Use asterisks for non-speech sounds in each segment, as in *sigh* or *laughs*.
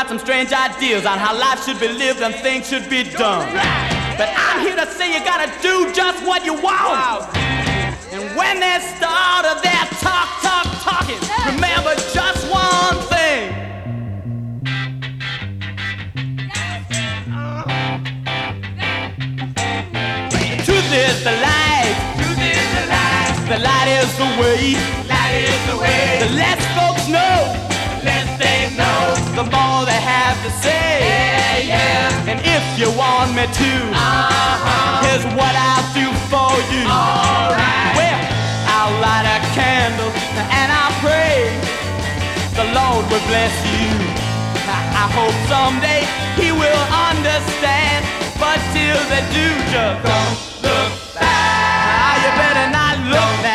got some strange ideas on how life should be lived and things should be done. But I'm here to say you gotta do just what you want. And when they start their talk, talk, talking, remember just one thing. Truth is the light. Truth is the light. The light is the way. Light is the way. The less folks know, the more they have to say. Yeah, yeah. And if you want me to, uh-huh. here's what I'll do for you. Alright. Well, I'll light a candle and I'll pray the Lord will bless you. I, I hope someday He will understand, but till they do, just don't look back. Ah, you better not look now.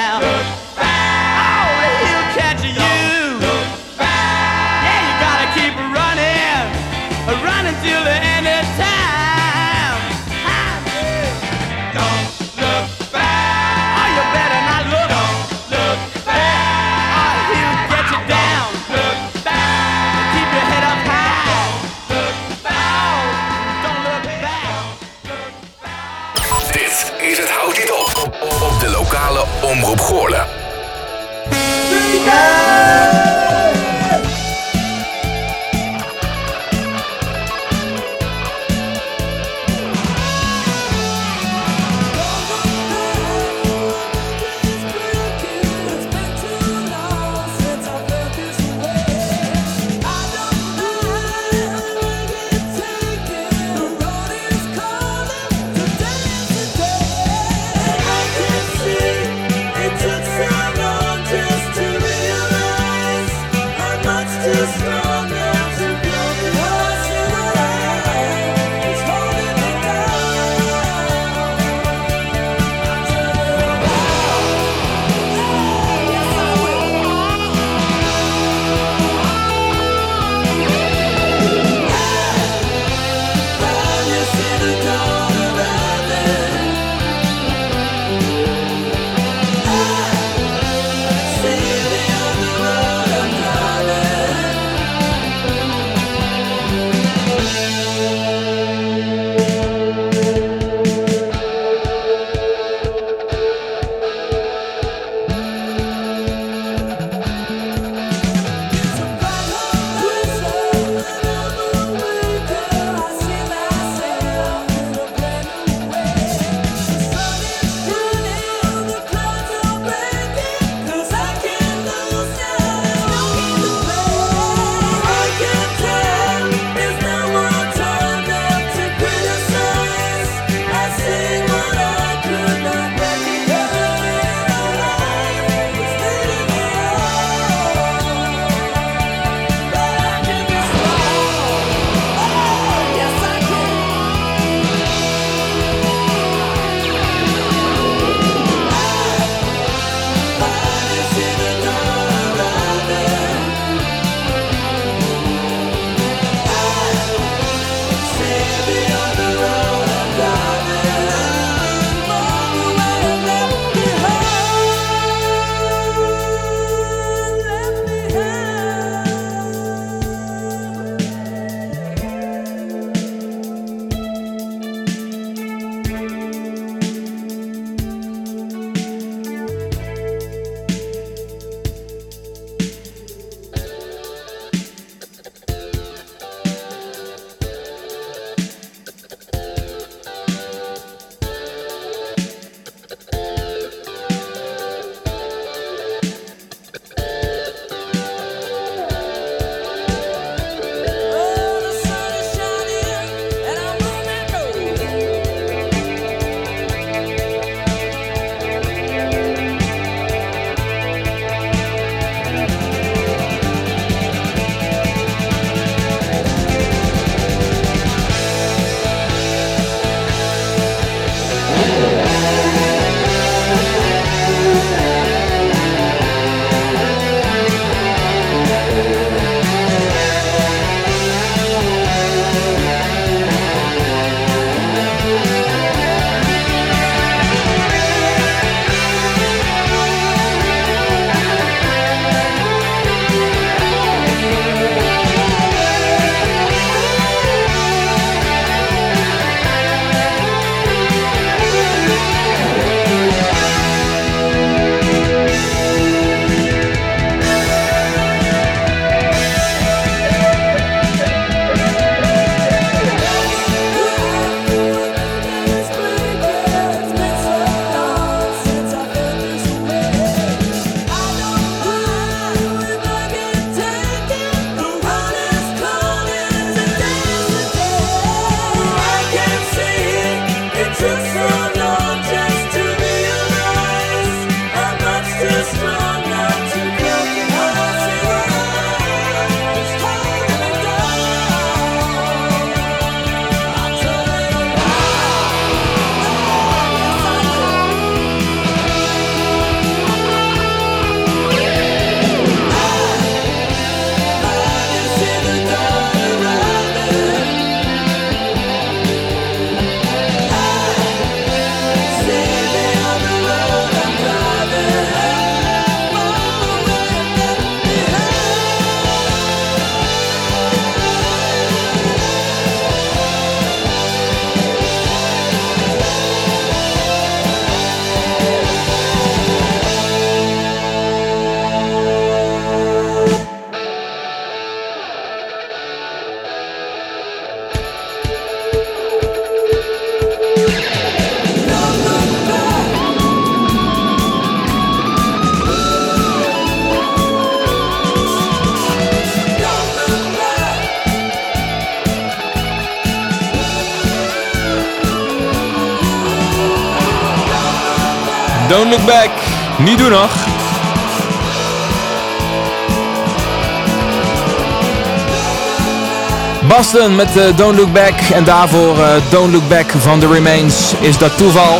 Boston met uh, Don't Look Back. En daarvoor uh, Don't Look Back van The Remains. Is dat toeval?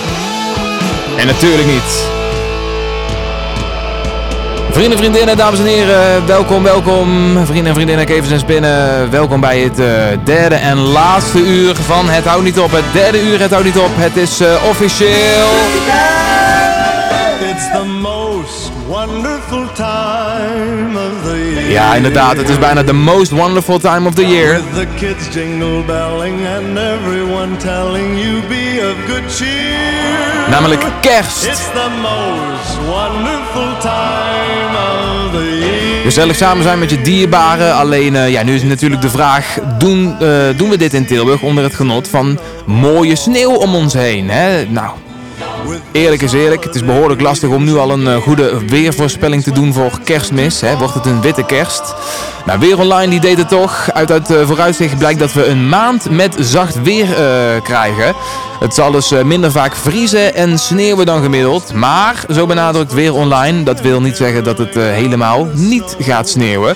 En natuurlijk niet. Vrienden, vriendinnen, dames en heren, welkom, welkom. Vrienden en vriendinnen, kevers en spinnen. Welkom bij het uh, derde en laatste uur van Het Houdt Niet Op. Het derde uur, Het Houdt Niet Op. Het is officieel... It's the most wonderful time of. Ja, inderdaad, het is bijna the most wonderful time of the year. With the kids jingle belling and everyone telling you be of good cheer. Namelijk kerst. It's the most wonderful time of the year. Gezellig samen zijn met je dierbaren. Alleen, uh, ja, nu is natuurlijk de vraag: doen, uh, doen we dit in Tilburg onder het genot van mooie sneeuw om ons heen? Hè? Nou, Eerlijk is eerlijk, het is behoorlijk lastig om nu al een eh, goede weervoorspelling te doen voor kerstmis. Hè. Wordt het een witte kerst? Nou, Weer Online die deed het toch. Uit het uh, vooruitzicht blijkt dat we een maand met zacht weer uh, krijgen. Het zal dus uh, minder vaak vriezen en sneeuwen dan gemiddeld. Maar, zo benadrukt Weer Online, dat wil niet zeggen dat het helemaal niet gaat sneeuwen.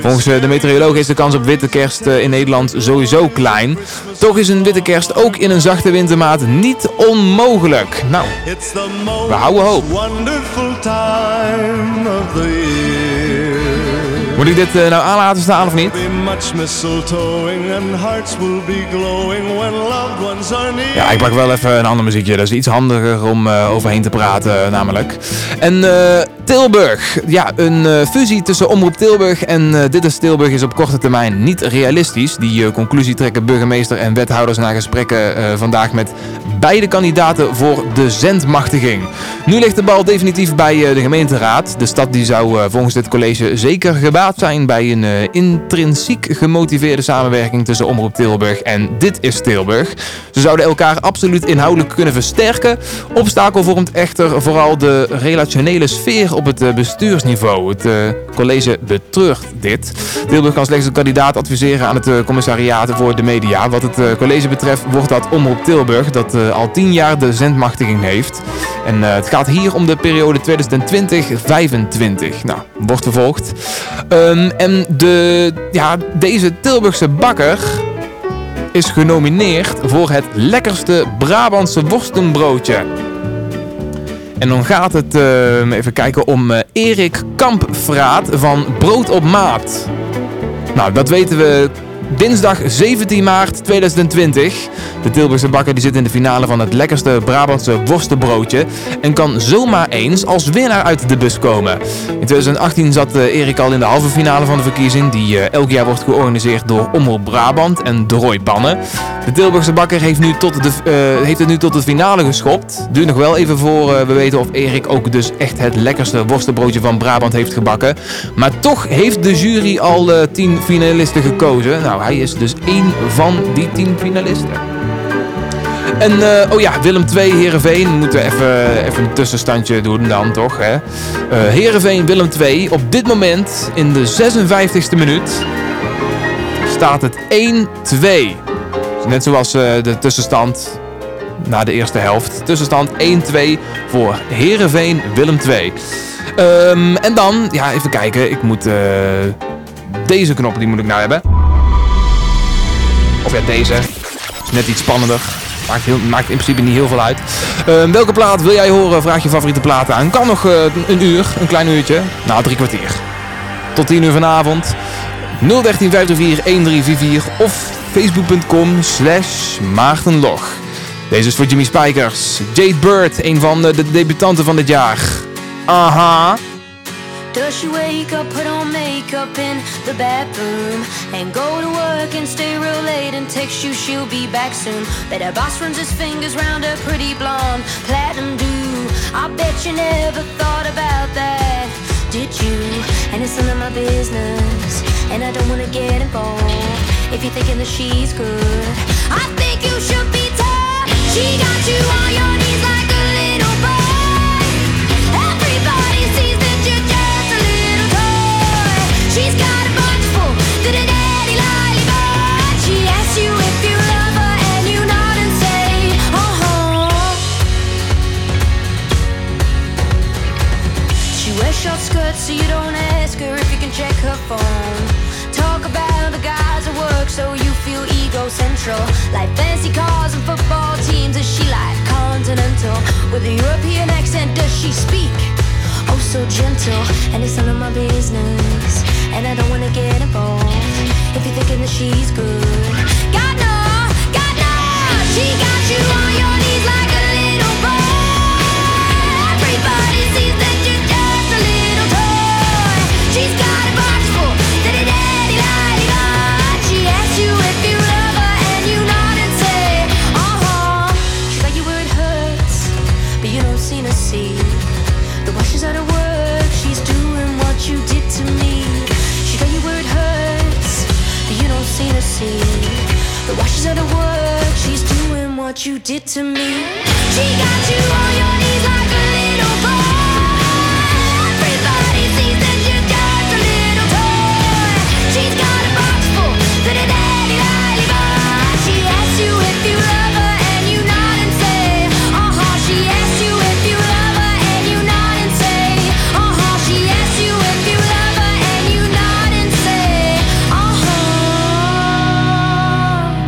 Volgens de meteoroloog is de kans op witte kerst in Nederland sowieso klein. Toch is een witte kerst ook in een zachte wintermaat niet onmogelijk. Nou, we houden hoop. Moet ik dit uh, nou aan laten staan of niet? Ja, ik pak wel even een ander muziekje. Dat is iets handiger om uh, overheen te praten namelijk. En uh, Tilburg. Ja, een fusie tussen Omroep Tilburg en Dit is Tilburg is op korte termijn niet realistisch. Die conclusie trekken burgemeester en wethouders na gesprekken vandaag met beide kandidaten voor de zendmachtiging. Nu ligt de bal definitief bij de gemeenteraad. De stad die zou volgens dit college zeker gebaat zijn bij een uh, intrinsiek gemotiveerde samenwerking tussen Omroep Tilburg en Dit is Tilburg. Ze zouden elkaar absoluut inhoudelijk kunnen versterken. Obstakel vormt echter vooral de relationele sfeer op het bestuursniveau. Het college betreurt dit. Tilburg kan slechts een kandidaat adviseren aan het commissariaat voor de media. Wat het college betreft wordt dat Omroep Tilburg, dat al tien jaar de zendmachtiging heeft. En het gaat hier om de periode 2020-2025. Nou, wordt vervolgd. Um, en de, ja, deze Tilburgse bakker is genomineerd voor het lekkerste Brabantse worstenbroodje. En dan gaat het, uh, even kijken, om uh, Erik Kampvraat van Brood op Maat. Nou, dat weten we Dinsdag 17 maart 2020. De Tilburgse bakker die zit in de finale van het lekkerste Brabantse worstenbroodje. En kan zomaar eens als winnaar uit de bus komen. In 2018 zat uh, Erik al in de halve finale van de verkiezing. Die uh, elk jaar wordt georganiseerd door Omroep Brabant en Roy Bannen. De Tilburgse bakker heeft, nu tot de, uh, heeft het nu tot de finale geschopt. Duurt nog wel even voor we weten of Erik ook dus echt het lekkerste worstenbroodje van Brabant heeft gebakken. Maar toch heeft de jury al 10 finalisten gekozen. Nou, hij is dus één van die tien finalisten. En uh, oh ja, Willem 2, Herenveen. We moeten even, even een tussenstandje doen dan toch. Hè? Uh, Heerenveen, Willem 2. Op dit moment, in de 56e minuut, staat het 1-2. net zoals uh, de tussenstand na de eerste helft. Tussenstand 1-2 voor Heerenveen, Willem 2. Um, en dan, ja, even kijken. Ik moet... deze knop, die moet ik nou hebben. Of ja, deze. Is net iets spannender. Maakt, maakt in principe niet heel veel uit. Uh, welke plaat wil jij horen? Vraag je favoriete platen aan. Kan nog uh, een uur, een klein uurtje. Nou, drie kwartier. Tot 10 uur vanavond. 013 1344 of facebook.com slash maartenlog. Deze is voor Jimmy Spijkers. Jade Bird, een van de debutanten van dit jaar. Aha. Does she wake up, put on makeup in the bathroom And go to work and stay real late and text you she'll be back soon? Bet her boss runs his fingers round her pretty blonde platinum do. I bet you never thought about that, did you? And it's none of my business And I don't wanna get involved. If you're thinking that she's good I think you should be tough. She got you on your knees like hurts, so you don't ask her if you can check her phone. Talk about the guys at work, so you feel ego central. Like fancy cars and football teams, is she like continental? With a European accent, does she speak? Oh, so gentle, and it's none of my business. And I don't wanna get involved if you're thinking that she's good. God no, God no, she got you on your seem to see. The washes out of work, she's doing what you did to me. She got you where it hurts, but you don't seem to see. The washes out of work, she's doing what you did to me. She got you on your knees like a little boy.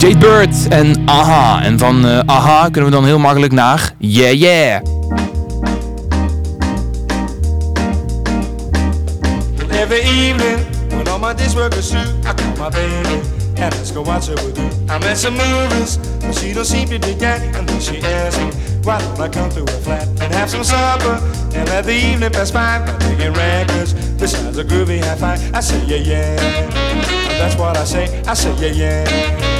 Jade Bird en Aha. En van eh, Aha kunnen we dan heel makkelijk naar Yeah Yeah. Every evening, when all my days work is through, I call my baby and let's go watch her with you. I'm at some movies, but she don't seem to dig that. And then she asks me, why don't I come to her flat and have some supper and let the evening pass by by taking records besides a groovy high five. I say, yeah, yeah. That's what I say. I say, yeah, yeah.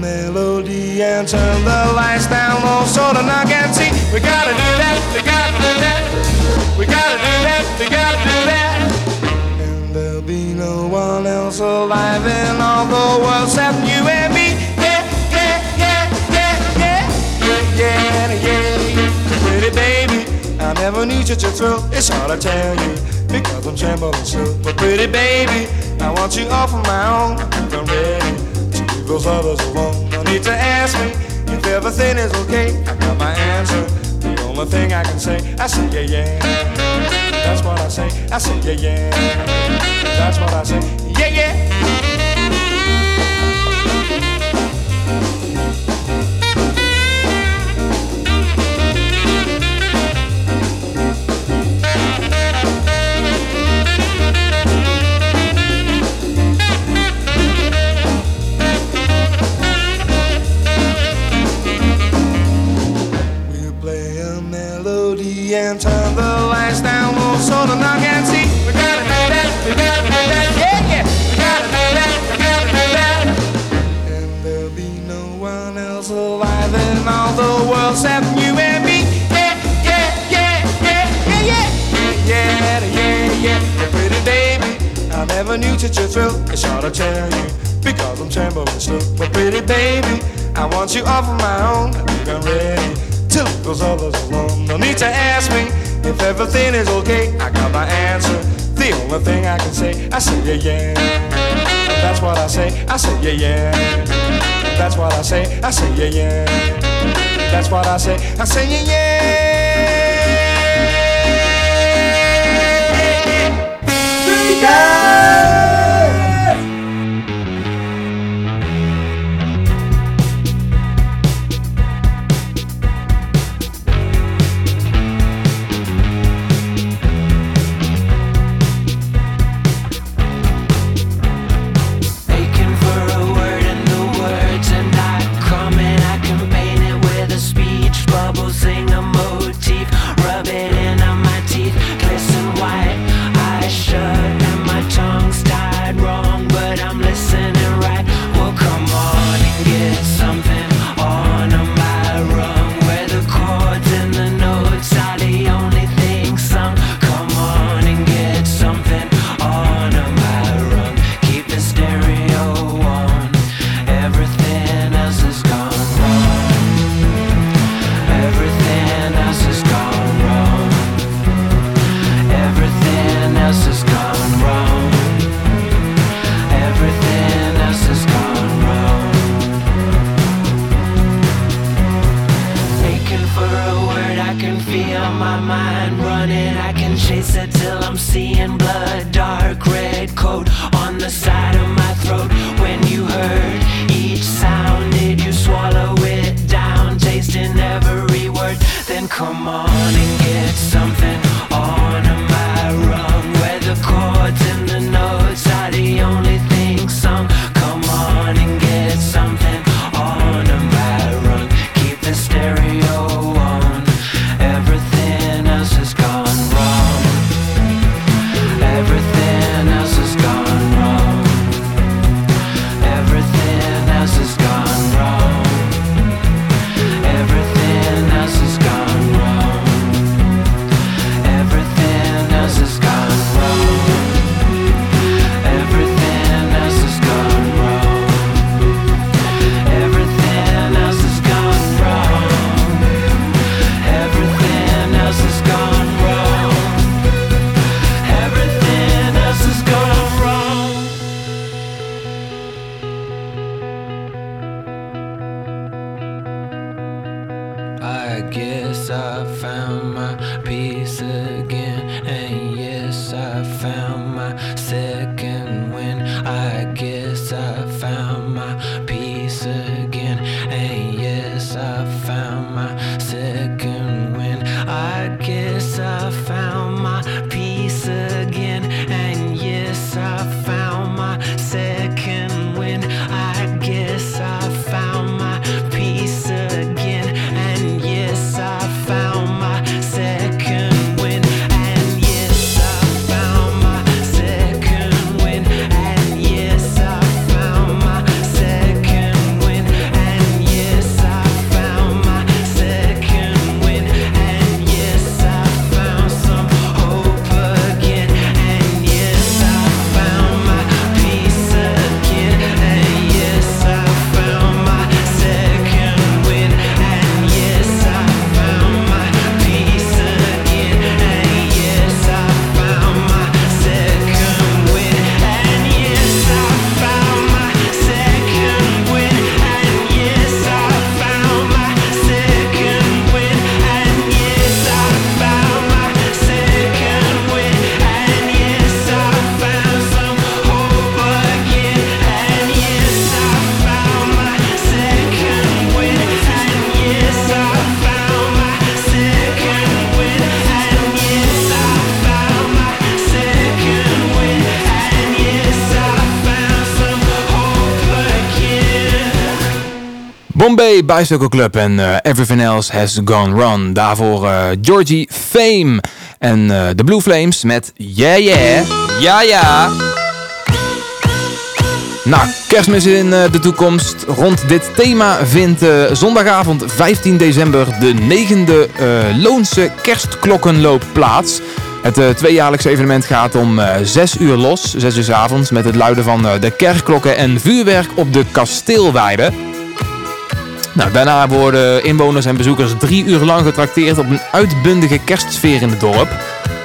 Melody and turn the lights down low so the knock can see. We gotta do that, we gotta do that. We gotta do that, we gotta do that. And there'll be no one else alive in all the world except you and me. Yeah, yeah, yeah, yeah, yeah, yeah, yeah, yeah. Pretty baby, I never knew such a thrill. It's hard to tell you because I'm trembling still. But pretty baby, I want you all for my own. I'm ready to those others alone. No need to ask me if everything is okay. I got my answer. The only thing I can say, I say yeah yeah. That's what I say. I say yeah yeah. That's what I say. Yeah yeah. Never knew such a thrill. It's hard to tell you because I'm trembling still. But pretty baby, I want you all for my own. I think I'm ready to leave those others alone. No need to ask me if everything is okay. I got my answer. The only thing I can say, I say yeah yeah. That's what I say. I say yeah yeah. That's what I say. I say yeah yeah. That's what I say. I say yeah yeah. Yeah. Bombay Bicycle Club en eh, Everything Else Has Gone Wrong. Daarvoor eh, Georgie Fame en eh, de Blue Flames met Yeah Yeah, Ja Ja. Nou, kerstmis in eh, de toekomst. Rond dit thema vindt eh, zondagavond 15 december de negende eh Loonse kerstklokkenloop plaats. Het eh, tweejaarlijkse evenement gaat om eh 6 uur los, 6 uur 's avonds, met het luiden van eh, de kerkklokken en vuurwerk op de kasteelweide. Nou, daarna worden inwoners en bezoekers drie uur lang getrakteerd op een uitbundige kerstsfeer in het dorp.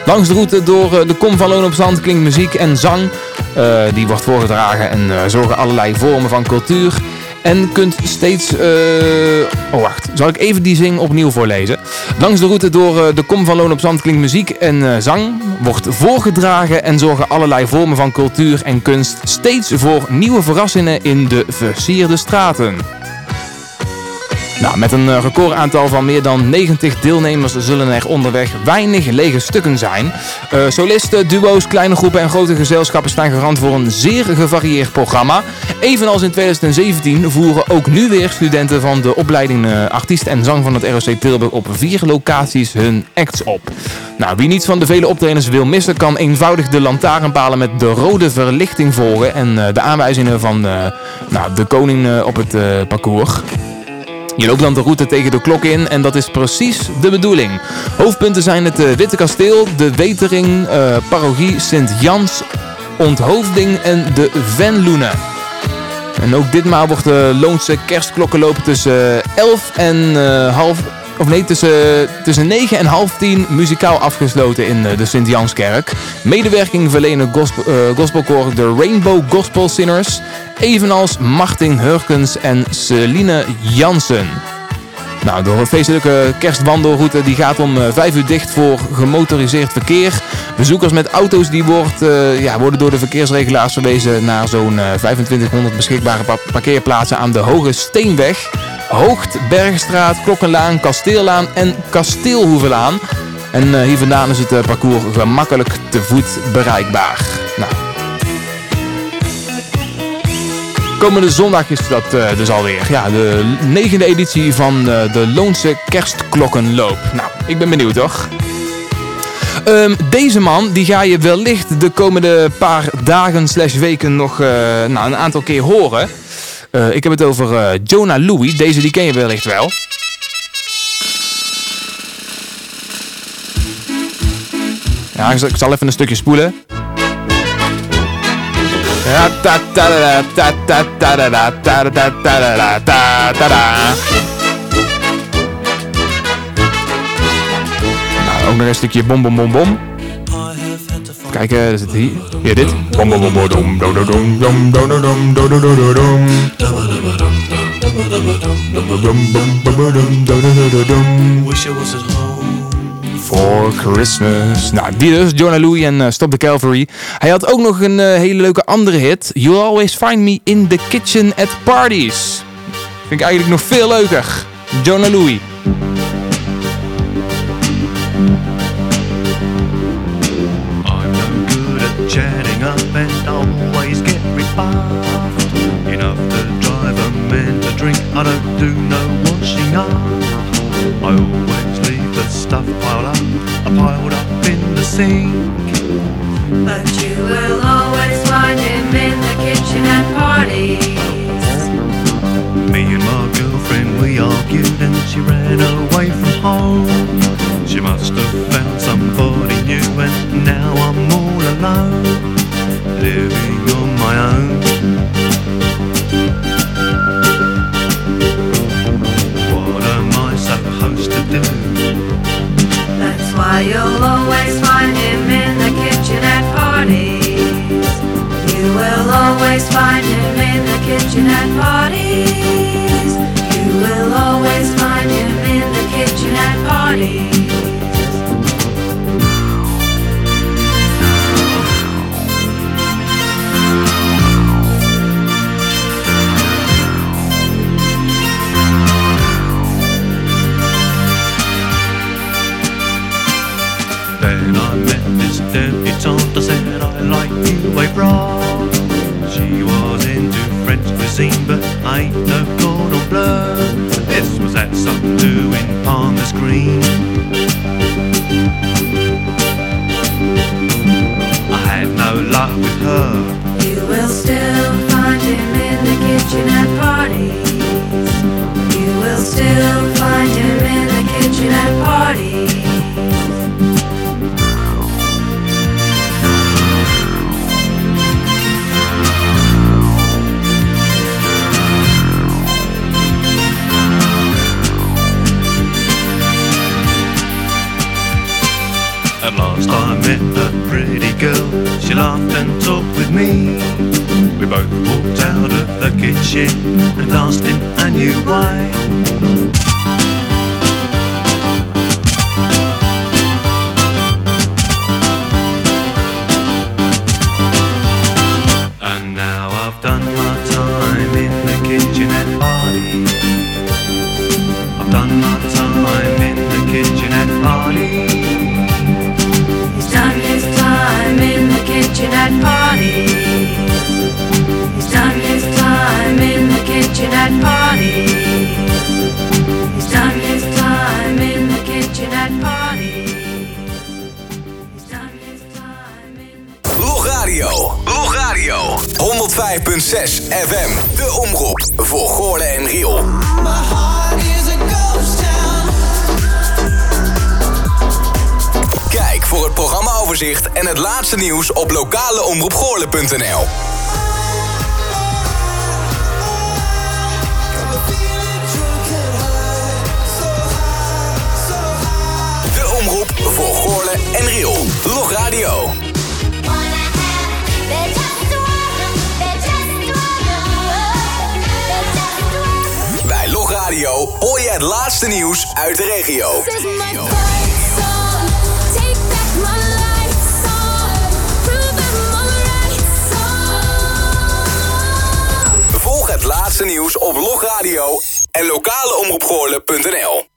Langs de route door eh, de Kom van Loon op Zand klinkt muziek en zang. Eh, die wordt voorgedragen en eh, zorgen allerlei vormen van cultuur. En kunt steeds... Oh, wacht. Zal ik even die zing opnieuw voorlezen? Langs de route door de Kom van Loon op Zand klinkt muziek en zang. Wordt voorgedragen en zorgen allerlei vormen van cultuur en kunst steeds voor nieuwe verrassingen in de versierde straten. Nou, met een eh, recordaantal van meer dan 90 deelnemers zullen er onderweg weinig lege stukken zijn. Eh, solisten, duo's, kleine groepen en grote gezelschappen staan garant voor een zeer gevarieerd programma. Evenals in 2017 voeren ook nu weer studenten van de opleiding eh, Artiest en Zang van het ROC Tilburg op vier locaties hun acts op. Nou, wie niets van de vele optredens wil missen, kan eenvoudig de lantaarnpalen met de rode verlichting volgen en de aanwijzingen van nou, de koning op het parcours. Je loopt dan de route tegen de klok in en dat is precies de bedoeling. Hoofdpunten zijn het eh, Witte Kasteel, de Wetering, eh, parochie Sint-Jans, Onthoofding en de Venloenen. En ook ditmaal wordt de Loonse kerstklokkenloop tussen 11 en eh, half... Of nee, tussen, tussen 9 en half 10 muzikaal afgesloten in eh, de Sint-Janskerk. Medewerking verlenen gospel, eh, gospelkoor de Rainbow Gospel Singers. Evenals Martin Hurkens en Celine Jansen. Nou, de feestelijke kerstwandelroute die gaat om 5 uur dicht voor gemotoriseerd verkeer. Bezoekers met auto's die wordt, ja, worden door de verkeersregelaars verwezen naar zo'n 2500 beschikbare parkeerplaatsen aan de Hoge Steenweg. Hoogt, Bergstraat, Klokkenlaan, Kasteellaan en Kasteelhoevelaan. En hier vandaan is het parcours gemakkelijk te voet bereikbaar. Nou, Komende zondag is dat uh, dus alweer. Ja, de negende editie van uh, de Loonse Kerstklokkenloop. Nou, ik ben benieuwd toch? Um, deze man, die ga je wellicht de komende paar dagen slash weken nog uh, nou, een aantal keer horen. Ik heb het over Jonah Louie. Deze die ken je wellicht wel. Ja, ik zal even een stukje spoelen. Nou, ook nog een stukje bom bom bom bom. Kijk, er zit hier. Ja, dit. Wish For Christmas. Nou, die dus, John Louis en Stop the Calvary. Hij had ook nog een hele leuke andere hit. You'll Always Find Me in the Kitchen at Parties. Vind ik eigenlijk nog veel leuker. John Louis. Drive to drink. I don't do no washing up. I always leave the stuff piled up, uh, piled up in the sink. But you will always find him in the kitchen at parties. Me and my girlfriend, we argued and she ran away from home. She must have found somebody new and now I'm all alone, living on my own. You'll always find him in the kitchen at parties. You will always find him in the kitchen at parties. You will always find him in the kitchen at parties. Debutante, I said I like you, bra. She was into French cuisine, but I no cordon bleu. This was at some do in Palmer's Green. I had no luck with her. You will still find him in the kitchen at parties. You will still find him in the kitchen at parties. Last I met a pretty girl. She laughed and talked with me. We both walked out of the kitchen and danced in a new way. Laatste nieuws op lokaleomroepgoorlen.nl. De omroep voor Goorlen en Riel. Log Radio. Bij Log Radio hoor je het laatste nieuws uit de regio. Het laatste nieuws op Logradio en lokaleomroepgoorlen.nl.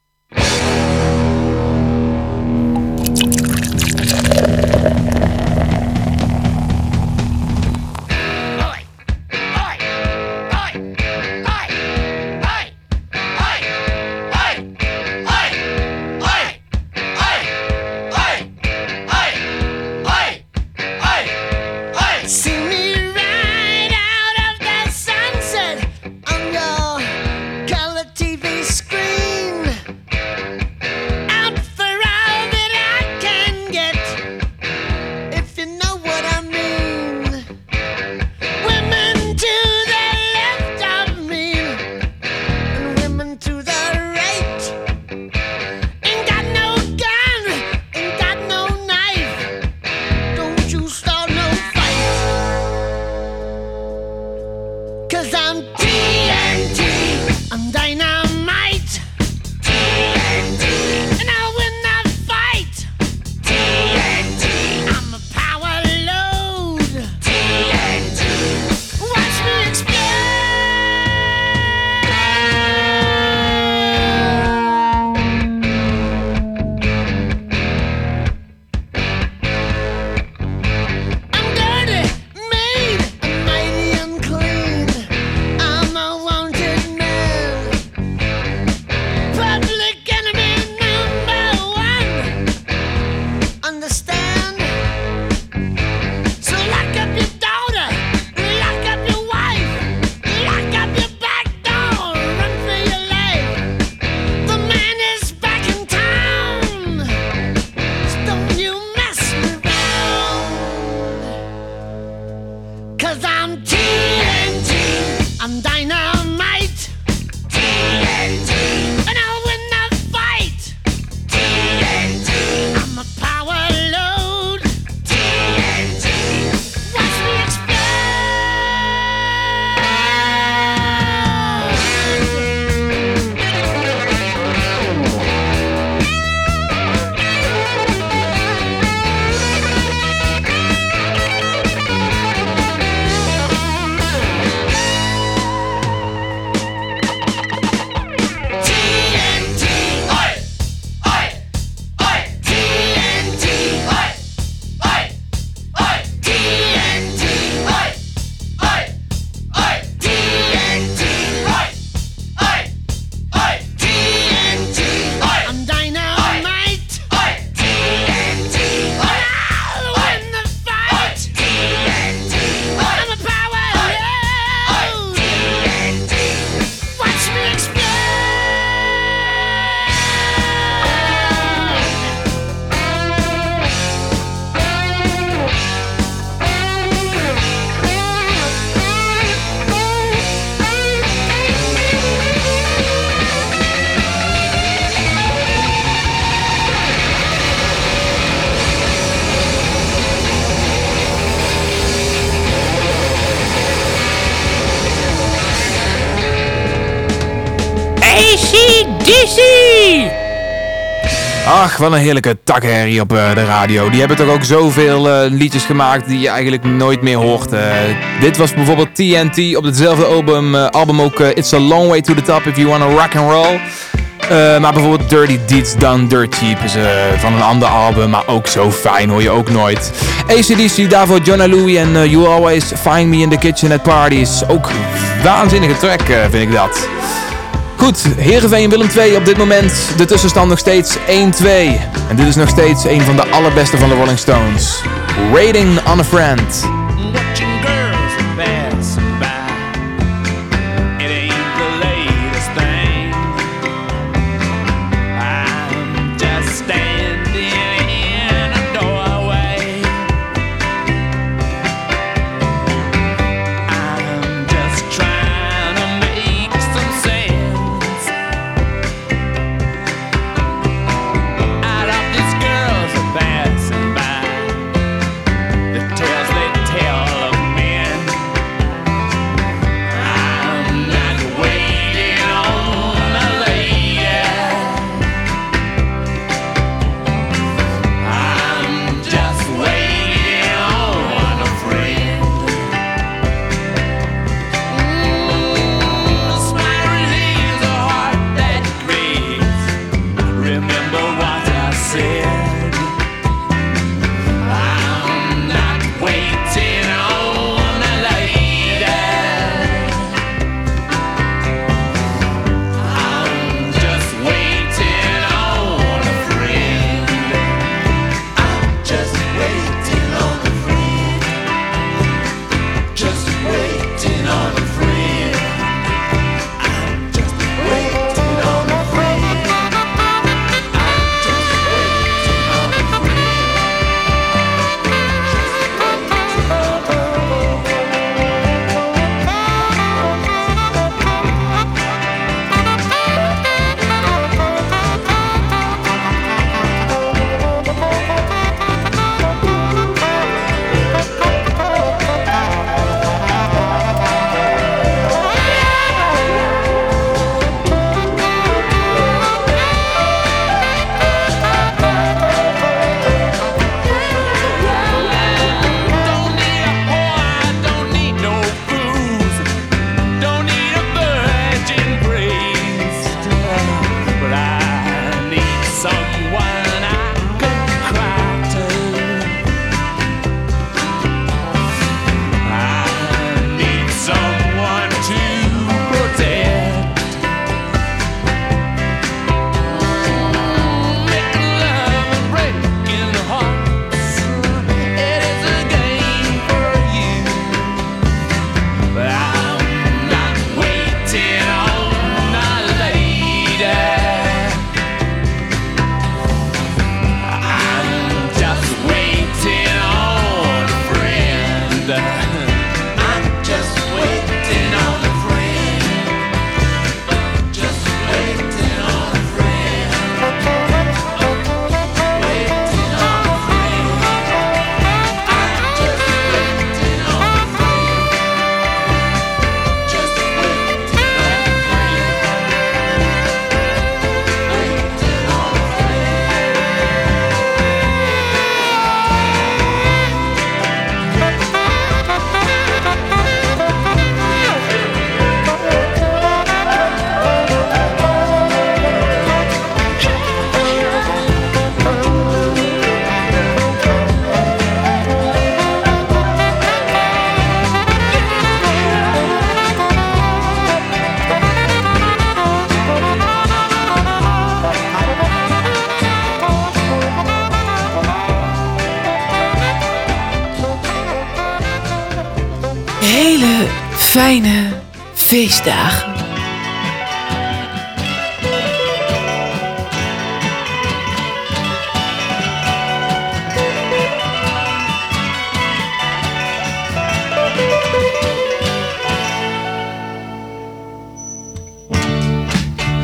Ach, een heerlijke takherrie op eh, de radio. Die hebben toch ook zoveel eh, liedjes gemaakt die je eigenlijk nooit meer hoort. Eh, dit was bijvoorbeeld TNT op hetzelfde album. album ook It's a Long Way to the Top If You Wanna Rock and Roll. Maar bijvoorbeeld Dirty Deeds Done Dirt Cheap is van een ander album, maar ook zo fijn hoor je ook nooit. ACDC, daarvoor Jonah Louie en You Always Find Me in the Kitchen at Parties. Ook waanzinnige track vind ik dat. Goed, Heerenveen Willem 2 op dit moment. De tussenstand nog steeds 1-2. En dit is nog steeds een van de allerbeste van de Rolling Stones. Rating on a Friend.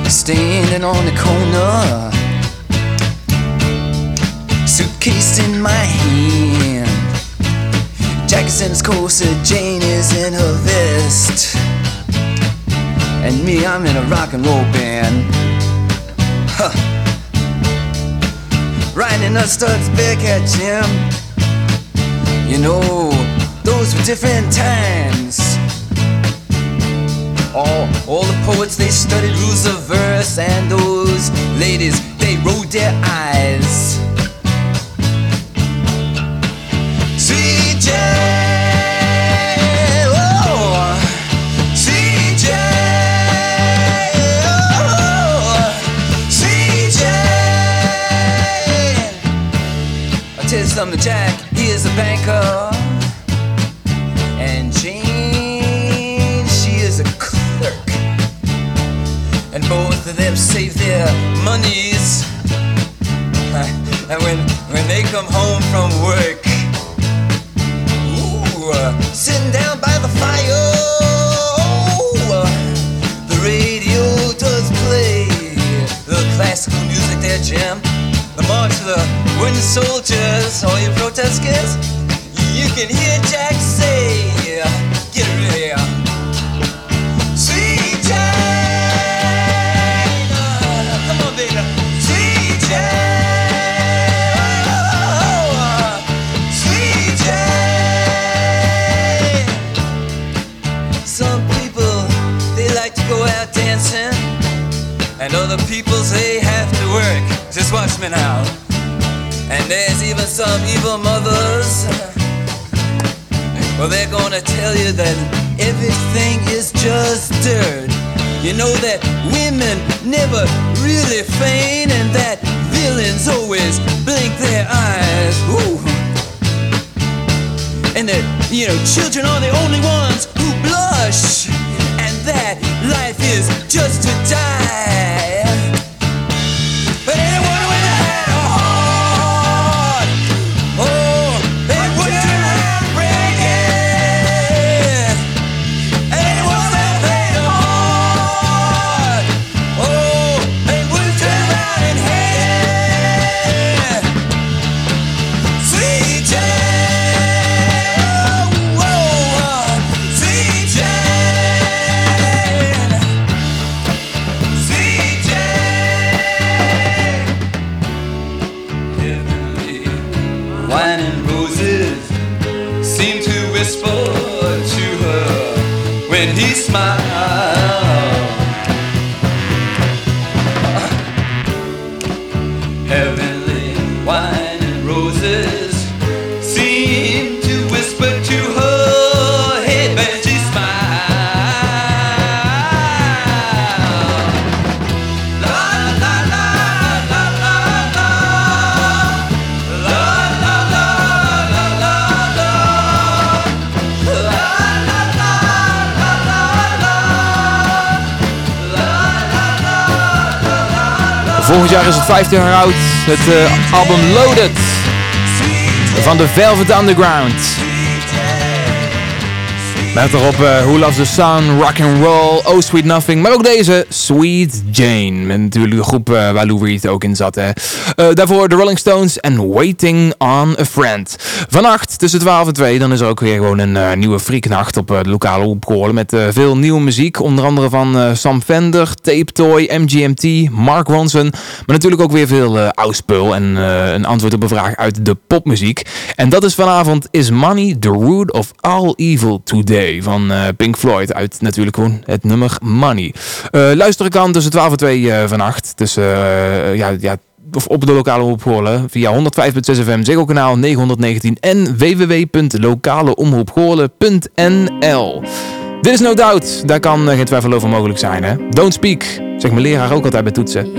Standing on the corner, suitcase in my hand. Jack's in his corset, Jane is in her vest. And me, I'm in a rock and roll band. Huh. Riding a Studs back at Jim. You know, those were different times. All, all the poets, they studied rules of verse, and those ladies, they rolled their eyes. You something, Jack, he is a banker. And Jane, she is a clerk. And both of them save their monies. *laughs* And when, when they come home from work, ooh, uh, sitting down by the fire, oh, the radio does play the classical music there, Jim. The march of the wooden soldiers, all you protesters, you can hear Jack say, get it here. Sweet Jane, uh, come on, baby. Sweet Jane, oh, sweet Jane. Some people they like to go out dancing, and other people they have to work. Just watch me now. Some evil mothers. Well, they're gonna tell you that everything is just dirt. You know that women never really feign, and that villains always blink their eyes. Ooh. And that, you know, children are the only ones who blush, and that life is just to die. Volgend jaar is het 15 jaar oud. Het eh, album Loaded van de Velvet Underground. Met erop eh, Who Loves the Sun, Rock and Roll, Oh Sweet Nothing. Maar ook deze, Sweet Jane. Met natuurlijk de groep eh, waar Lou Reed ook in zat. Hè. Eh, daarvoor de Rolling Stones en Waiting on a Friend. Vannacht tussen 12 en 2 dan is er ook weer gewoon een nieuwe freaknacht op de lokale opkoren. Met veel nieuwe muziek. Onder andere van Sam Fender, Tape Toy, MGMT, Mark Ronson. Maar natuurlijk ook weer veel eh oud spul. En een antwoord op een vraag uit de popmuziek. En dat is vanavond Is Money the Root of All Evil Today? Van eh, Pink Floyd. Uit natuurlijk gewoon het nummer Money. Eh luisteren kan tussen 12 en 2 eh, vannacht. Tussen, ja, ja, of op de lokale omroepgoorlen via 105.6 FM, Ziggo kanaal 919 en www.lokaleomroepgoorlen.nl Dit is No Doubt, daar kan geen twijfel over mogelijk zijn hè. Don't Speak, zegt mijn leraar ook altijd bij toetsen.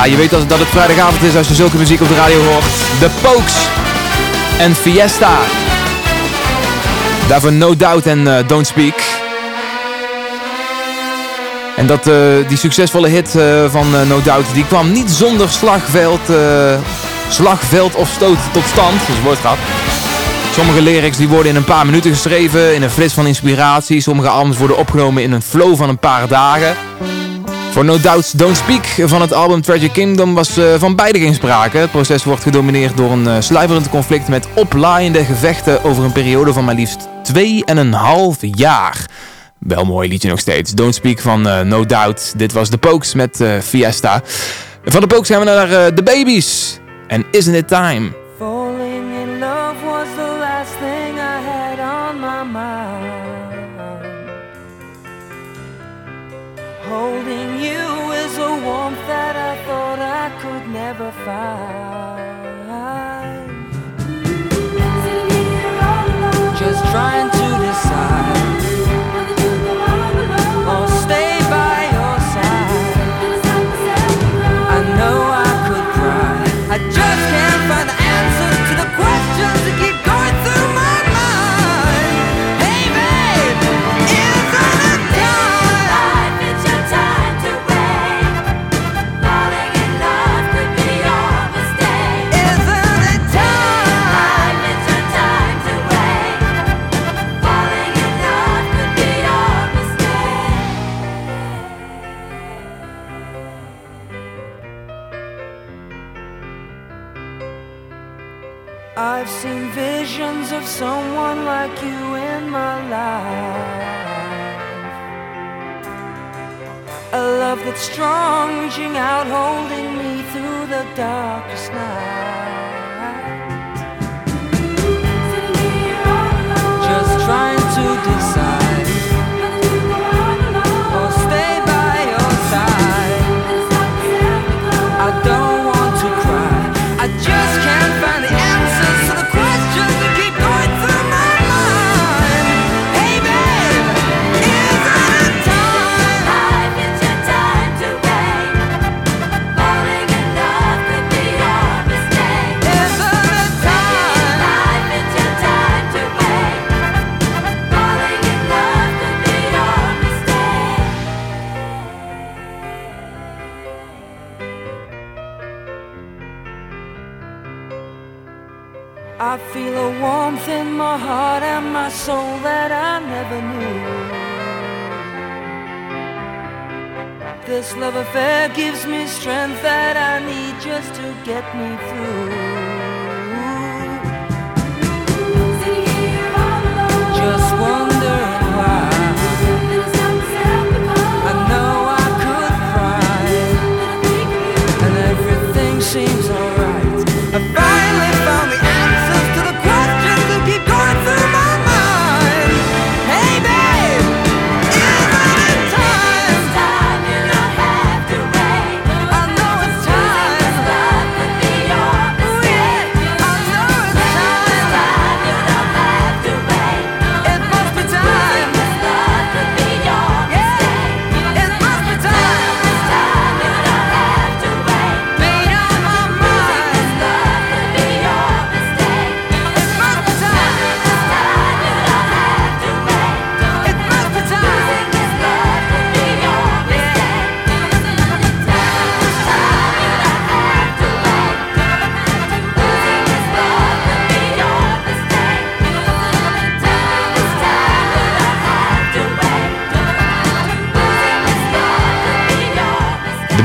Ja, je weet dat, dat het vrijdagavond is als je zulke muziek op de radio hoort. The Pokes en Fiesta. Daarvoor No Doubt en eh, Don't Speak. En dat, eh, die succesvolle hit eh, van No Doubt, die kwam niet zonder slagveld, slagveld of stoot tot stand. Dus woordgrap. Sommige lyrics die worden in een paar minuten geschreven, in een flits van inspiratie. Sommige albums worden opgenomen in een flow van een paar dagen. Voor No Doubts Don't Speak van het album Tragic Kingdom was eh, van beide geen sprake. Het proces wordt gedomineerd door een uh, sluiverend conflict met oplaaiende gevechten over een periode van maar liefst 2,5 jaar. Wel mooi liedje nog steeds. Don't Speak van eh, No Doubt. Dit was The Pokes met Fiesta. Van The Pokes gaan we naar The Babies. En Isn't It Time?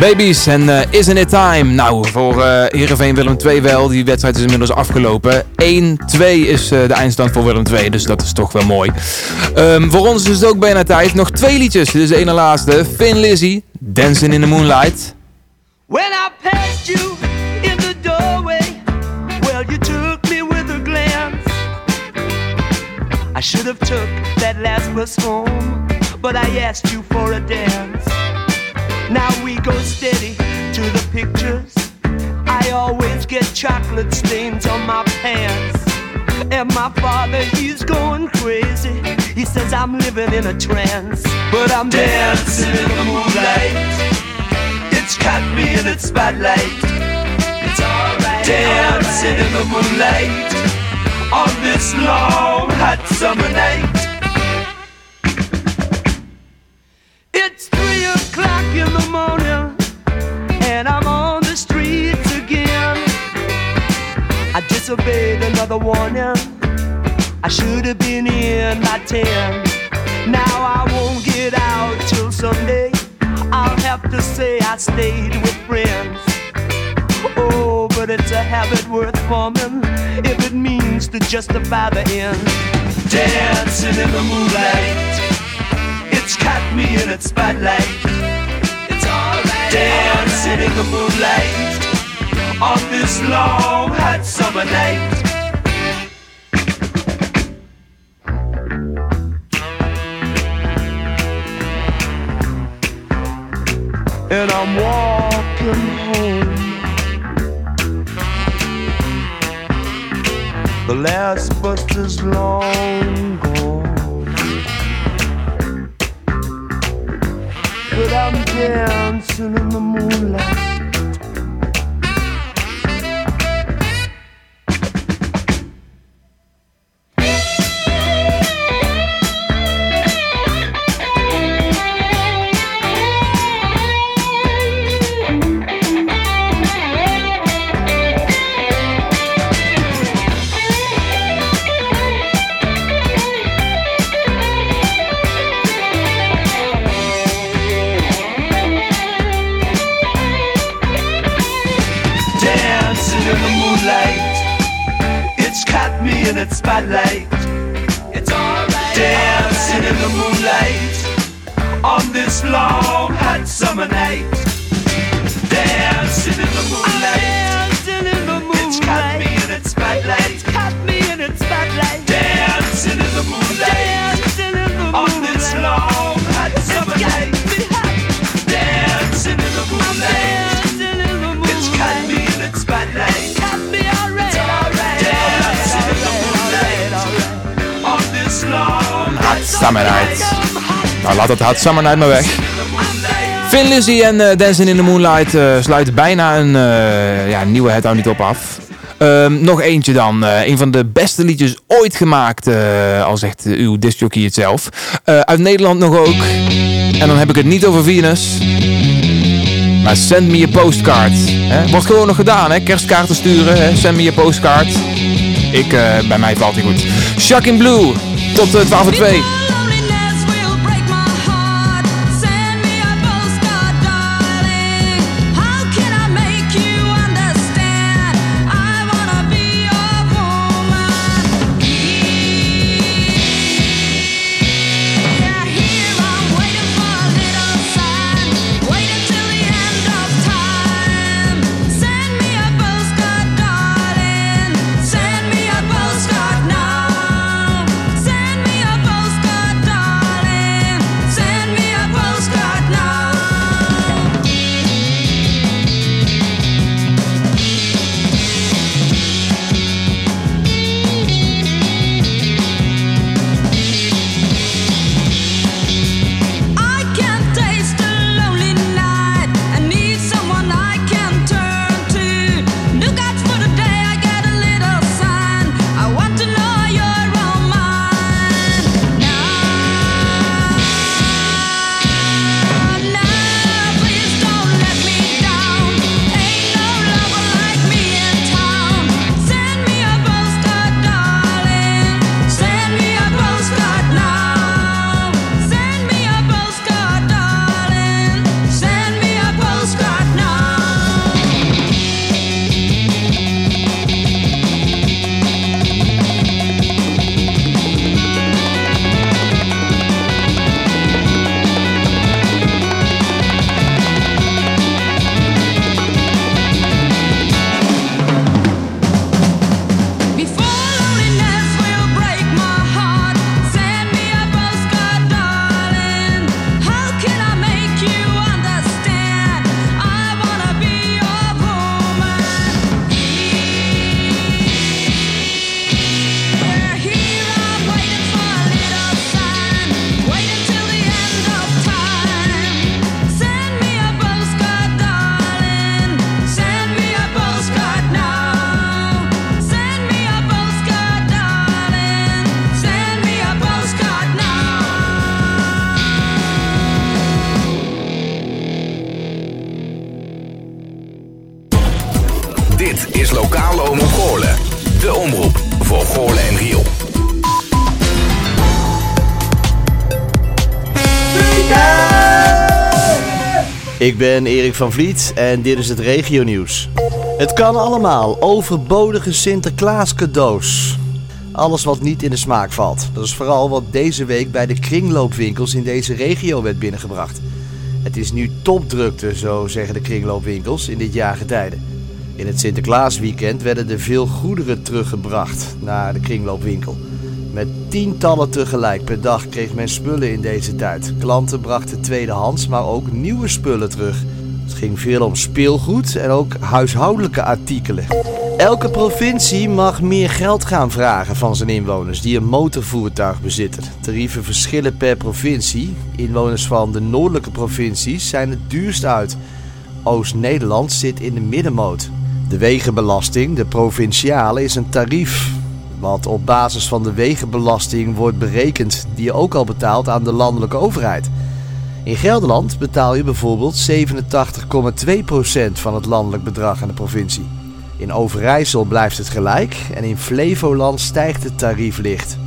Baby's en eh, Isn't It Time? Nou, voor eh Heerenveen Willem 2 wel. Die wedstrijd is inmiddels afgelopen. 1-2 is eh, de eindstand voor Willem 2, dus dat is toch wel mooi. Ehm, voor ons is het ook bijna tijd. Nog twee liedjes. Dit is de ene laatste. Finn Lizzy, Dancing in the Moonlight. When I passed you in the doorway, well, you took me with a glance. I should have took that last bus home, but I asked you for a dance. Now we go steady to the pictures. I always get chocolate stains on my pants. And my father, he's going crazy. He says I'm living in a trance. But I'm dancing in the moonlight. It's caught me in its spotlight. It's alright. Dancing in the moonlight on this long hot summer night. Disobeyed another warning. I should have been in by ten. Now I won't get out till Sunday. I'll have to say I stayed with friends. Oh, but it's a habit worth forming if it means to justify the end. Dancing in the moonlight, it's caught me in its spotlight. Dancing in the moonlight on this long hot summer night. and I'm walking home. The last bus is long but I'm dancing in the moonlight. It's alright. Dancing in the moonlight on this long hot summer night. Dancing in the moonlight. It's caught me in its spotlight. It's caught me in its spotlight. Dancing in the moonlight. Summer Night. Nou, laat het Hot Summer Night maar weg. Finn en eh, Dancing in the Moonlight eh, sluiten bijna een eh, ja, nieuwe Het Houdt Niet Op af. Ehm, nog eentje dan. een van de beste liedjes ooit gemaakt, eh, al zegt uw discjockey het zelf. Uit Nederland nog ook. En dan heb ik het niet over Venus. Maar send me a postcard. Hè? Wordt gewoon nog gedaan, hè? Kerstkaarten sturen. Hè? Send me a postcard. Ik, bij mij valt hij goed. Shock in Blue. Tot eh, 12 uur 2. Ik ben Erik van Vliet en dit is het regionieuws. Het kan allemaal, overbodige Sinterklaas cadeaus. Alles wat niet in de smaak valt. Dat is vooral wat deze week bij de kringloopwinkels in deze regio werd binnengebracht. Het is nu topdrukte, zo zeggen de kringloopwinkels in dit jaargetijde. In het Sinterklaasweekend werden er veel goederen teruggebracht naar de kringloopwinkel. Met tientallen tegelijk per dag kreeg men spullen in deze tijd. Klanten brachten tweedehands, maar ook nieuwe spullen terug. Het ging veel om speelgoed en ook huishoudelijke artikelen. Elke provincie mag meer geld gaan vragen van zijn inwoners die een motorvoertuig bezitten. Tarieven verschillen per provincie. Inwoners van de noordelijke provincies zijn het duurst uit. Oost-Nederland zit in de middenmoot. De wegenbelasting, de provinciale, is een tarief wat op basis van de wegenbelasting wordt berekend die je ook al betaalt aan de landelijke overheid. In Gelderland betaal je bijvoorbeeld 87,2% van het landelijk bedrag aan de provincie. In Overijssel blijft het gelijk en in Flevoland stijgt het tarief licht.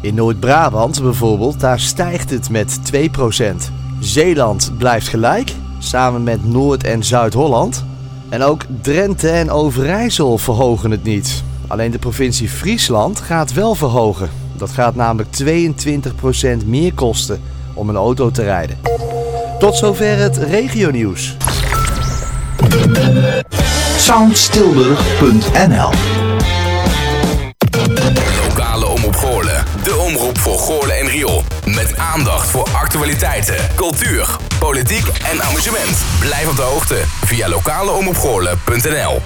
In Noord-Brabant bijvoorbeeld, daar stijgt het met 2%. Zeeland blijft gelijk, samen met Noord- en Zuid-Holland. En ook Drenthe en Overijssel verhogen het niet. Alleen de provincie Friesland gaat wel verhogen. Dat gaat namelijk 22% meer kosten om een auto te rijden. Tot zover het regionieuws. Soundstilburg.nl Lokale Omroep Goorlen. De omroep voor Goorlen en Riool. Met aandacht voor actualiteiten, cultuur, politiek en amusement. Blijf op de hoogte via lokaleomroepgoorlen.nl